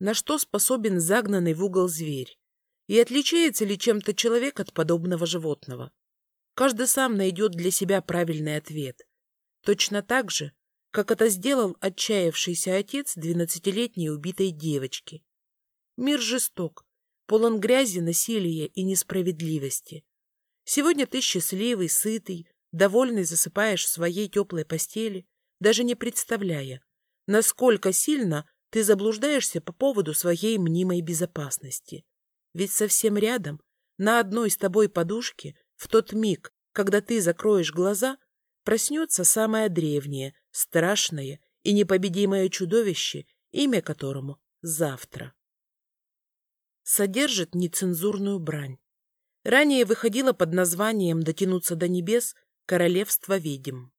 на что способен загнанный в угол зверь, и отличается ли чем-то человек от подобного животного. Каждый сам найдет для себя правильный ответ. Точно так же, как это сделал отчаявшийся отец двенадцатилетней убитой девочки. Мир жесток, полон грязи, насилия и несправедливости. Сегодня ты счастливый, сытый, довольный засыпаешь в своей теплой постели, даже не представляя, насколько сильно ты заблуждаешься по поводу своей мнимой безопасности. Ведь совсем рядом, на одной с тобой подушке, в тот миг, когда ты закроешь глаза, проснется самое древнее, страшное и непобедимое чудовище, имя которому — завтра содержит нецензурную брань. Ранее выходила под названием «Дотянуться до небес. Королевство ведьм».